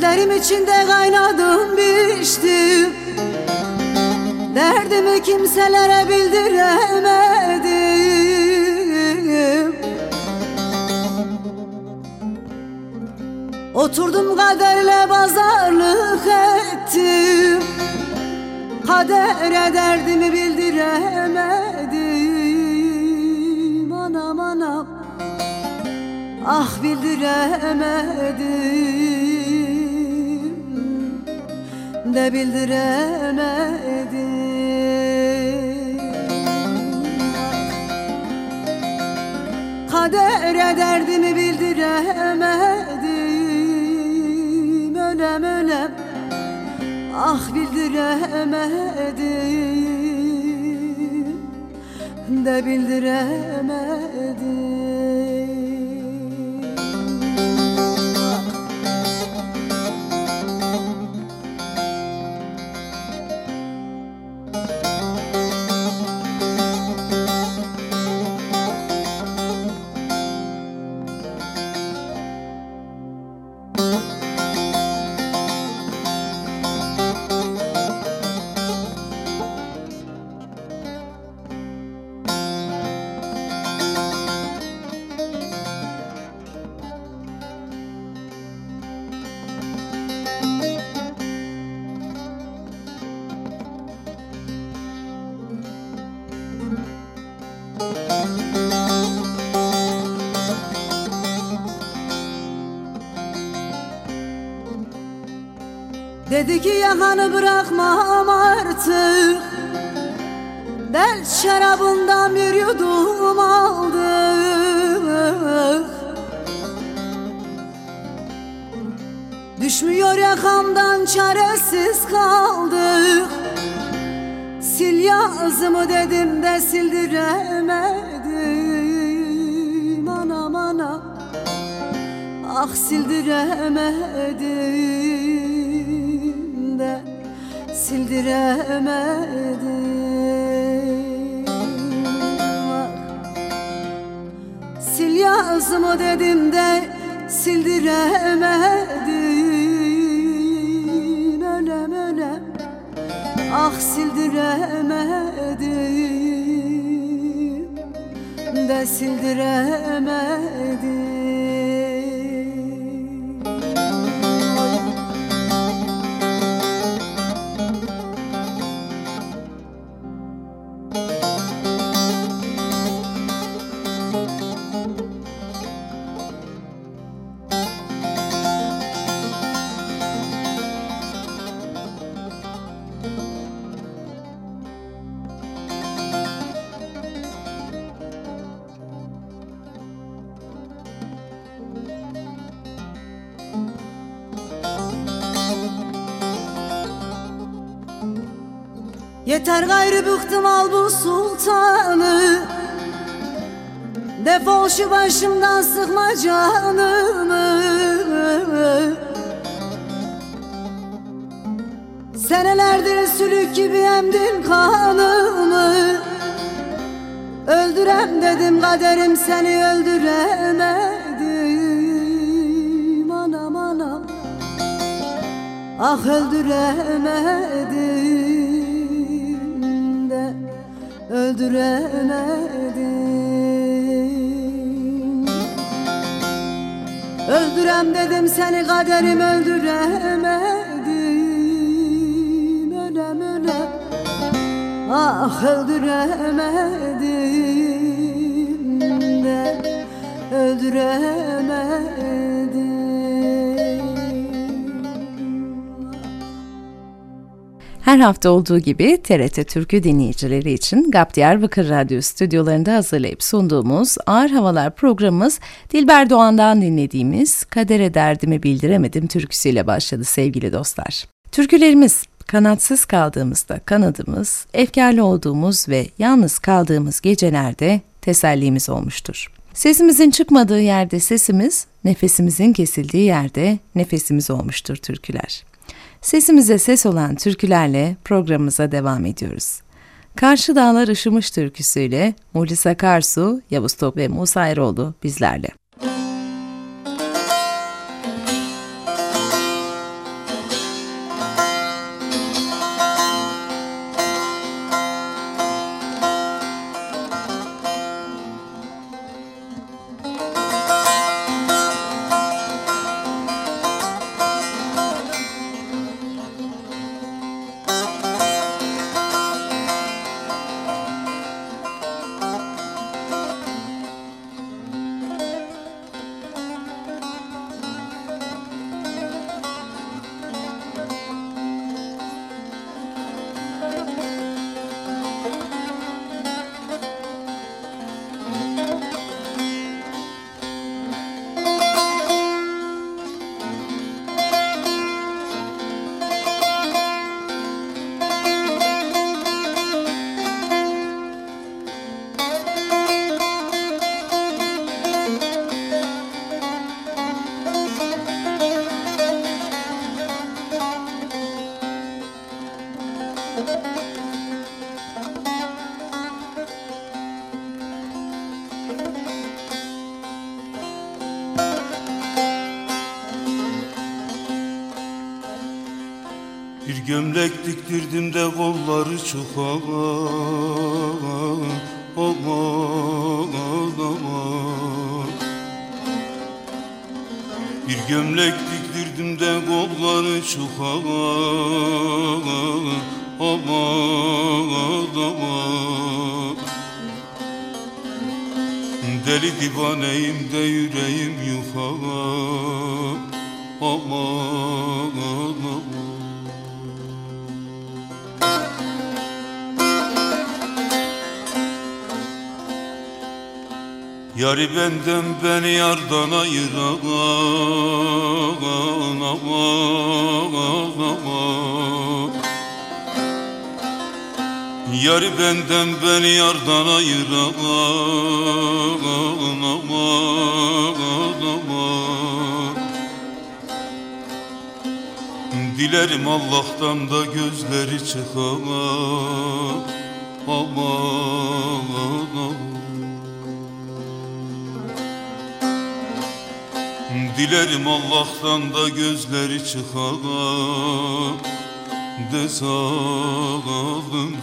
Dertlerim içinde kaynadım biçtim Derdimi kimselere bildiremedim. Oturdum kaderle pazarlık ettim. Kadere derdimi bildiremedim. Anam anam. Ah bildiremedim de bildiremedim. Kadere derdimi bildiremedim. Ölem ölem Ah bildiremedim. De bildiremedim Dedi ki yakanı bırakmam artık. Del şarabından bir yudum aldık Düşmüyor yakamdan çaresiz kaldık. Sil yazımı dedim de sildiremedim. Anam anam. Ah sildiremedim sildiremedim Ah, Sil yazımı dedim de sildiremedim. Ölem ölem. Ah sildiremedim. De sildiremedim Yeter gayrı bıktım al bu sultanı. Defol şu başımdan sıkma canımı. Senelerdir sülük gibi emdin kanımı. Öldürem dedim kaderim seni öldüremedim. Anam anam. Ah öldüremedim öldüremedim Öldürem dedim seni kaderim öldüremedim Ölem ölem. Ah öldüremedim de öldüremedim Her hafta olduğu gibi TRT Türkü dinleyicileri için GAP Diyarbakır Radyo stüdyolarında hazırlayıp sunduğumuz Ağır Havalar programımız Dilber Doğan'dan dinlediğimiz Kadere Derdimi Bildiremedim türküsüyle başladı sevgili dostlar. Türkülerimiz kanatsız kaldığımızda kanadımız, efkarlı olduğumuz ve yalnız kaldığımız gecelerde tesellimiz olmuştur. Sesimizin çıkmadığı yerde sesimiz, nefesimizin kesildiği yerde nefesimiz olmuştur türküler. Sesimize ses olan türkülerle programımıza devam ediyoruz. Karşı Dağlar Işımış türküsüyle Mulis Akarsu, Yavuz Top ve Musa Eroğlu bizlerle. Bir gömlek diktirdim de kolları çok aman aman. Bir gömlek diktirdim de kolları çok aman aman. Deli divaneyim de yüreğim Aman aman Yari benden beni yardan ayıran. Yari benden beni yardan ayıran. Dilerim Allah'tan da gözleri çıkan aman aman Dilerim Allah'tan da gözleri çıkan De sağalım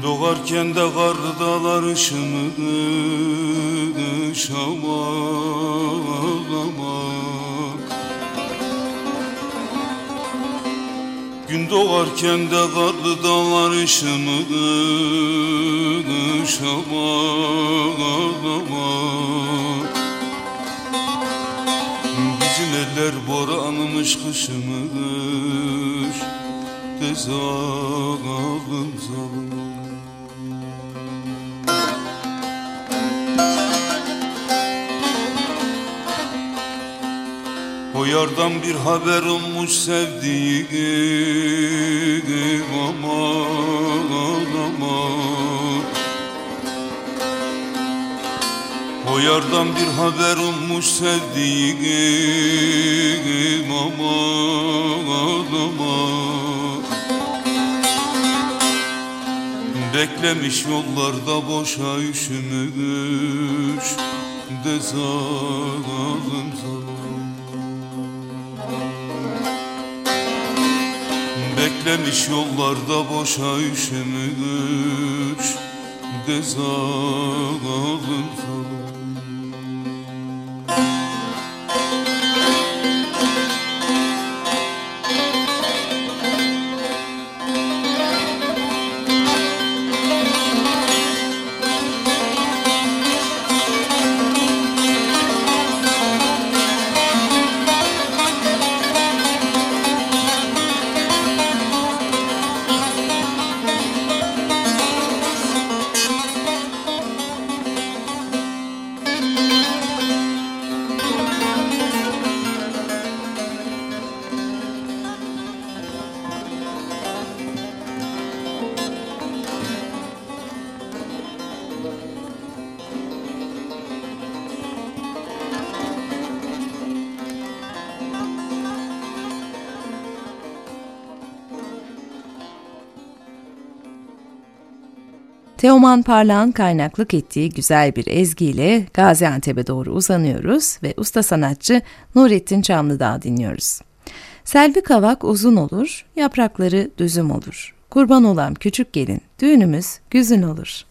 Gün doğarken de kardalar ışımış aman aman Gün doğarken de ışımış aman aman Bizim eller boranmış kışımış de zalim zalim yardan bir haber olmuş sevdiğim aman aman. O yardan bir haber olmuş sevdiğim aman aman. Beklemiş yollarda boşa üşümüş de zalim Beklemiş yollarda boşa üşümüş de zalim Teoman Parlağ'ın kaynaklık ettiği güzel bir ezgiyle Gaziantep'e doğru uzanıyoruz ve usta sanatçı Nurettin Çamlıdağ dinliyoruz. Selvi kavak uzun olur, yaprakları düzüm olur. Kurban olan küçük gelin, düğünümüz güzün olur.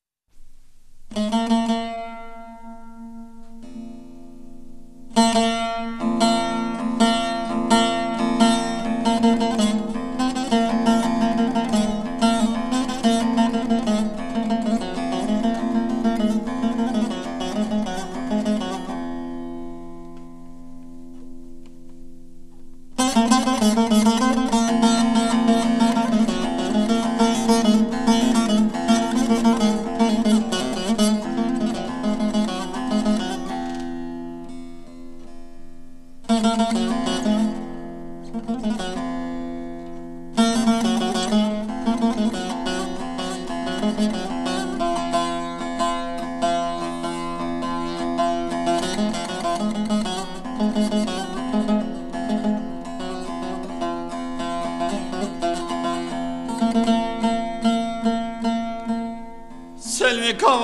Selvi kavak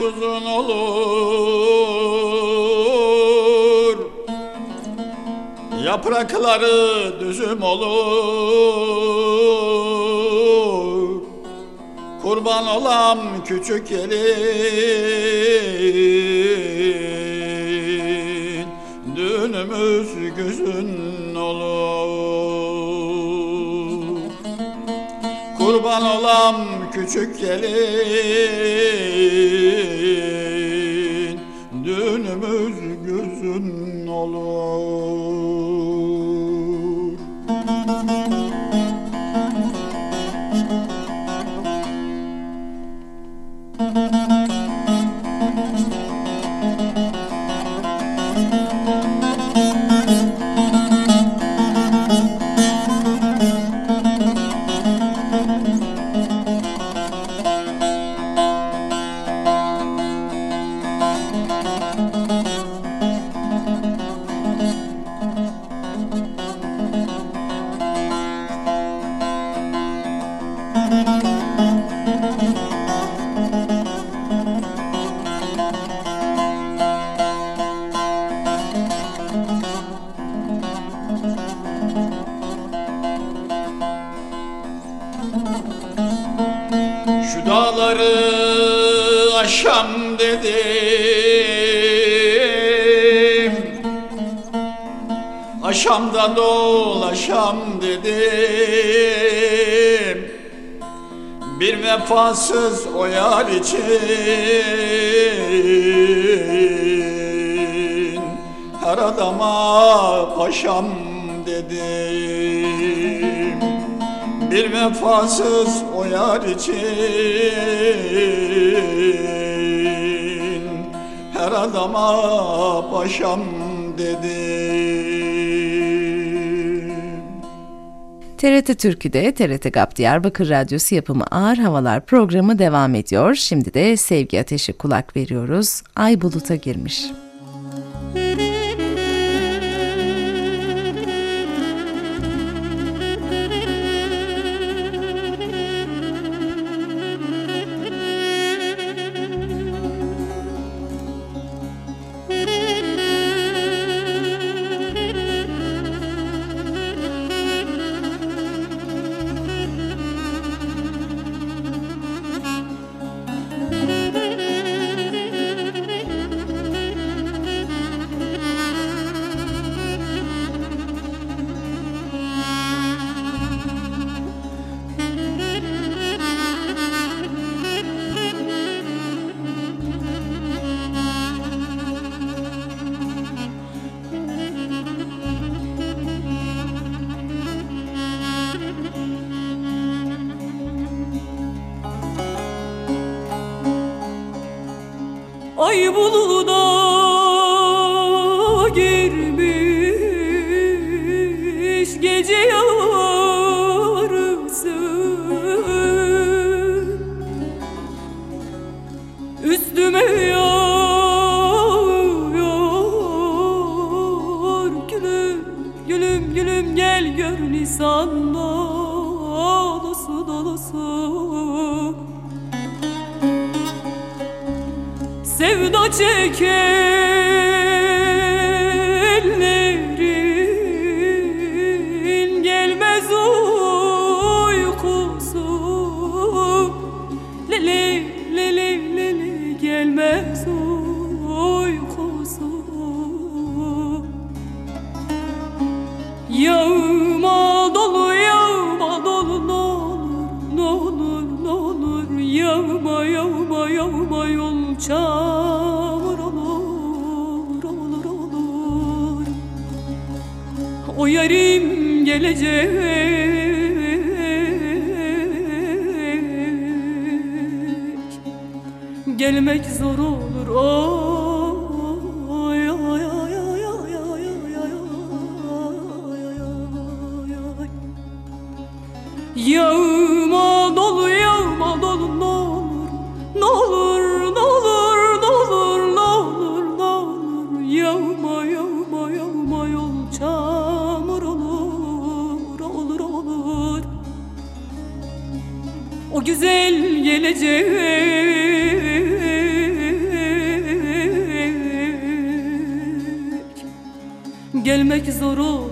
uzun olur. Yaprakları düzüm olur Kurban olam küçük gelin Düğünümüz güzün olur. Kurban olam küçük gelin Düğünümüz gözün olur dağları aşam dedim Aşamda dolaşam dedim. Bir vefasız o yar için. Her adama paşam Bir vefasız o yar için Her adama paşam dedim TRT Türkü'de TRT GAP Diyarbakır Radyosu yapımı Ağır Havalar programı devam ediyor. Şimdi de Sevgi Ateşi kulak veriyoruz. Ay buluta girmiş. Ay buluda girmiş gece yarısı. Üstüme yağıyor gülüm Gülüm gülüm. Gel gör Nisan dolusu dolusu sevda çeker. Gelecek Gelmek zor olur oy oy Yağma dolu yağma dolu güzel gelecek. Gelmek zor olur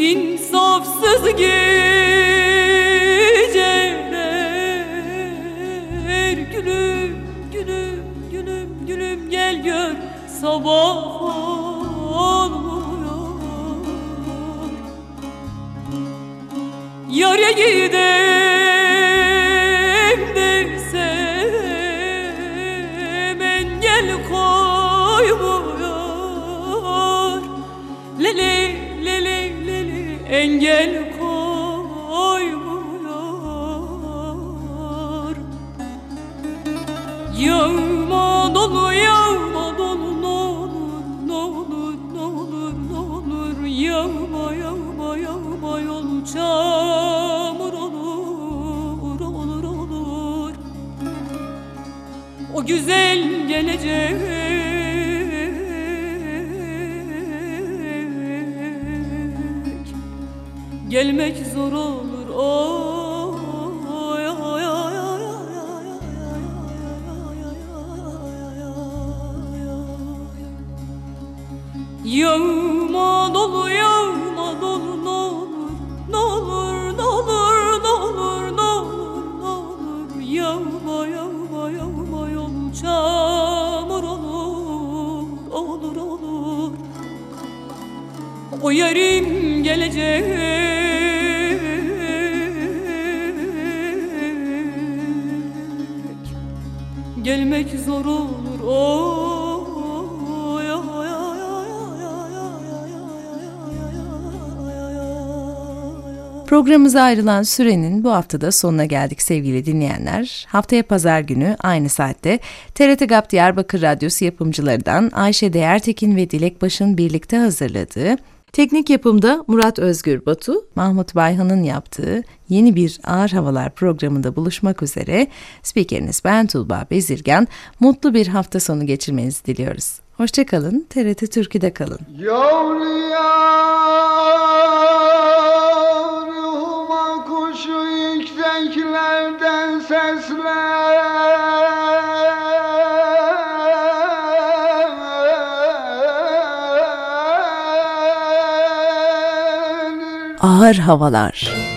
İnsafsız geceler. Gülüm, gülüm, gülüm, gülüm gel gör. Sabah olmuyor. Yare gidem O güzel gelecek. Gelmek zor olur gelmek zor olur oy Programımıza ayrılan sürenin bu haftada sonuna geldik sevgili dinleyenler. Haftaya pazar günü aynı saatte TRT GAP Diyarbakır Radyosu yapımcılarından Ayşe Değertekin ve Dilek Baş'ın birlikte hazırladığı Teknik yapımda Murat Özgür Batu, Mahmut Bayhan'ın yaptığı yeni bir Ağır Havalar programında buluşmak üzere spikeriniz ben Tuğba Bezirgen. Mutlu bir hafta sonu geçirmenizi diliyoruz. Hoşçakalın, TRT Türkü'de kalın. Yavru kuşu yükseklerden seslenir Kar Havalar.